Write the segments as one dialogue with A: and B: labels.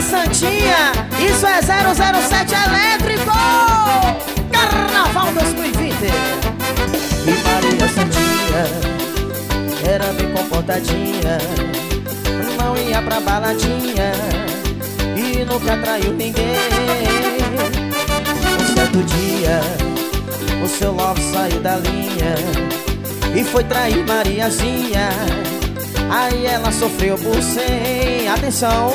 A: Santinha, isso é 007 elétrico! Carnaval 2020!
B: E Maria Santinha era bem comportadinha, não ia pra baladinha e nunca traiu ninguém. Um certo dia, o seu love saiu da linha e foi trair Mariazinha. Aí ela sofreu por cem. Atenção,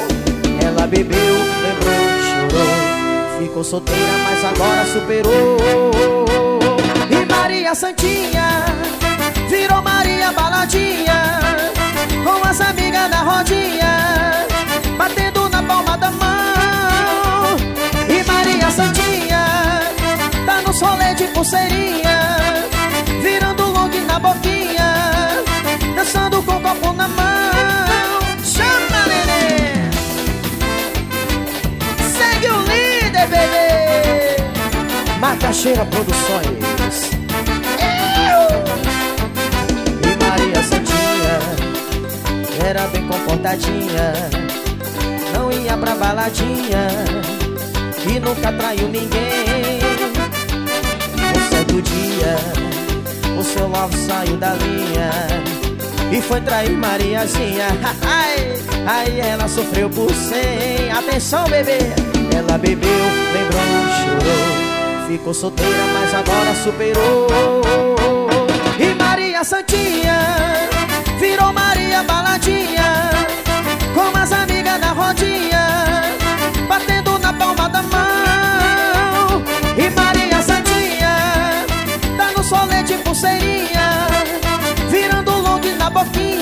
B: ela bebeu, lembrou, chorou. Ficou solteira, mas agora superou.
A: E Maria Santinha virou Maria Baladinha, com as amigas da rodinha, batendo na palma da mão. E Maria Santinha tá no solê de pulseirinha,
B: Macaxeira Produções. E Maria Santinha era bem comportadinha, não ia pra baladinha e nunca traiu ninguém. Um certo dia, o seu love saiu da linha e foi trair Mariazinha. Aí ela sofreu por cem. Atenção, bebê! Ela bebeu, lembrou, chorou. Ficou solteira, mas agora superou.
A: E Maria Santinha virou Maria Baladinha, com as amigas da rodinha, batendo na palma da mão. E Maria Santinha tá no solê de pulseirinha, virando long na boquinha,